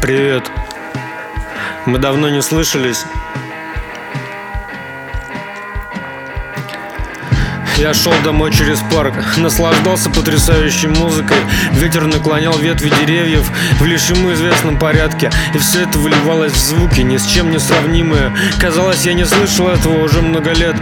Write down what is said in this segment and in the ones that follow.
Привет. Мы давно не слышались. Я шел домой через парк, наслаждался потрясающей музыкой Ветер наклонял ветви деревьев в лишь ему известном порядке И все это выливалось в звуки, ни с чем не сравнимые Казалось, я не слышал этого уже много лет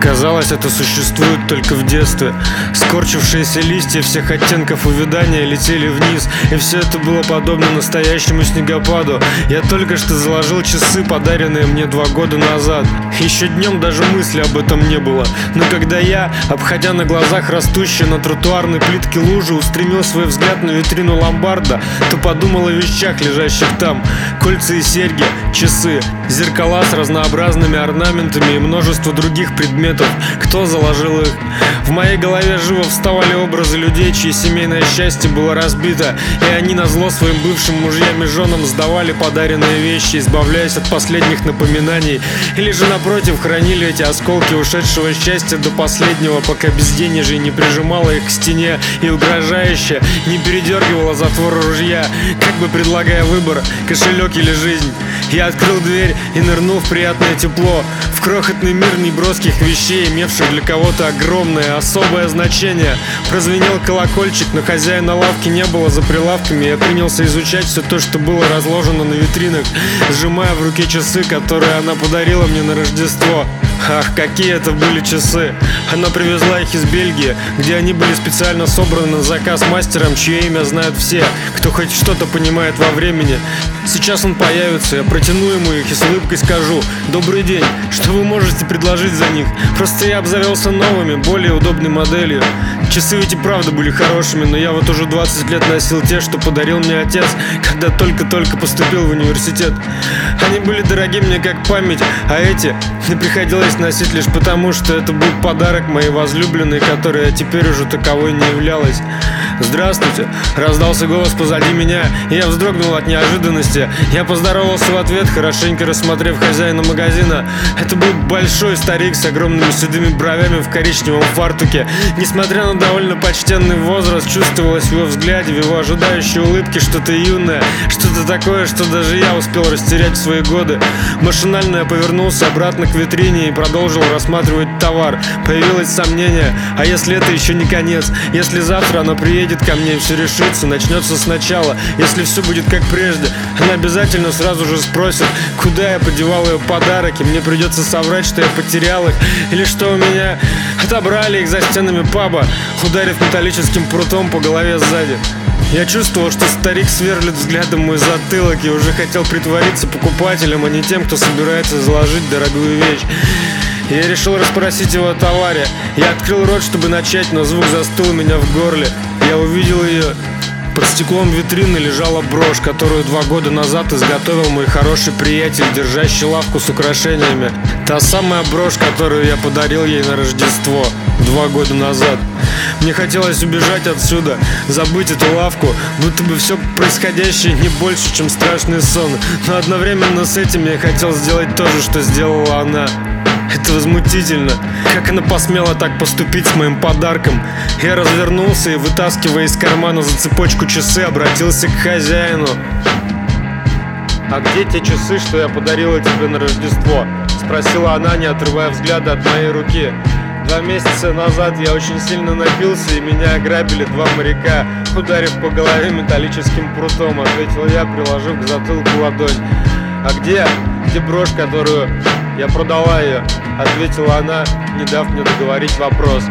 Казалось, это существует только в детстве. Скорчившиеся листья всех оттенков увядания летели вниз И все это было подобно настоящему снегопаду. Я только что заложил часы, подаренные мне два года назад. Еще днем даже мысли об этом не было. Но когда я, обходя на глазах растущие на тротуарной плитке лужи Устремил свой взгляд на витрину ломбарда То подумал о вещах, лежащих там. Кольца и серьги, часы, зеркала с разнообразными орнаментами и множество других предметов предметов, кто заложил их. В моей голове живо вставали образы людей, чье семейное счастье было разбито, и они на зло своим бывшим мужьям и женам сдавали подаренные вещи, избавляясь от последних напоминаний, или же напротив хранили эти осколки ушедшего счастья до последнего, пока безденежье не прижимало их к стене и угрожающе не передергивало затвор ружья, как бы предлагая выбор, кошелек или жизнь. Я открыл дверь и нырнул в приятное тепло, в крохотный мир неброских вещей вещей, имевших для кого-то огромное, особое значение. Прозвенел колокольчик, но хозяина лавки не было за прилавками. Я принялся изучать все то, что было разложено на витринах, сжимая в руке часы, которые она подарила мне на Рождество. Ах, какие это были часы! Она привезла их из Бельгии, где они были специально собраны на заказ мастером, чье имя знают все, кто хоть что-то понимает во времени. Сейчас он появится, я протяну ему их и с улыбкой скажу «Добрый день, что вы можете предложить за них?» Просто я обзавелся новыми, более удобной моделью. Часы ведь и правда были хорошими, но я вот уже 20 лет носил те, что подарил мне отец, когда только-только поступил в университет. Они были дороги мне как память, а эти мне приходилось носить лишь потому, что это был подарок моей возлюбленной, которая теперь уже таковой не являлась. «Здравствуйте!» – раздался голос позади меня, и я вздрогнул от неожиданности. Я поздоровался в ответ, хорошенько рассмотрев хозяина магазина. Это был большой старик с огромными седыми бровями в коричневом фартуке. Несмотря на довольно почтенный возраст, чувствовалось в его взгляде, в его ожидающей улыбке что-то юное, что-то такое, что даже я успел растерять в свои годы. Машинально я повернулся обратно к витрине и продолжил рассматривать товар. Появилось сомнение, а если это еще не конец? Если завтра оно приедет ко мне все решится, начнется сначала. Если все будет как прежде, она обязательно сразу же спросит, куда я подевал ее подарок, и мне придется соврать, что я потерял их, или что у меня отобрали их за стенами паба ударив металлическим прутом по голове сзади. Я чувствовал, что старик сверлит взглядом мой затылок и уже хотел притвориться покупателем, а не тем, кто собирается заложить дорогую вещь. Я решил расспросить его о товаре. Я открыл рот, чтобы начать, но звук застыл у меня в горле. Я увидел ее под стеклом витрины лежала брошь, которую два года назад изготовил мой хороший приятель, держащий лавку с украшениями. Та самая брошь, которую я подарил ей на Рождество два года назад. Мне хотелось убежать отсюда, забыть эту лавку, будто бы все происходящее не больше, чем страшный сон. Но одновременно с этим я хотел сделать то же, что сделала она. Это возмутительно. Как она посмела так поступить с моим подарком? Я развернулся и, вытаскивая из кармана за цепочку часы, обратился к хозяину. «А где те часы, что я подарила тебе на Рождество?» Спросила она, не отрывая взгляда от моей руки. Два месяца назад я очень сильно напился, и меня ограбили два моряка, ударив по голове металлическим прутом, ответил я, приложив к затылку ладонь. А где? Где брошь, которую я продала ее? Ответила она, не дав мне договорить вопрос.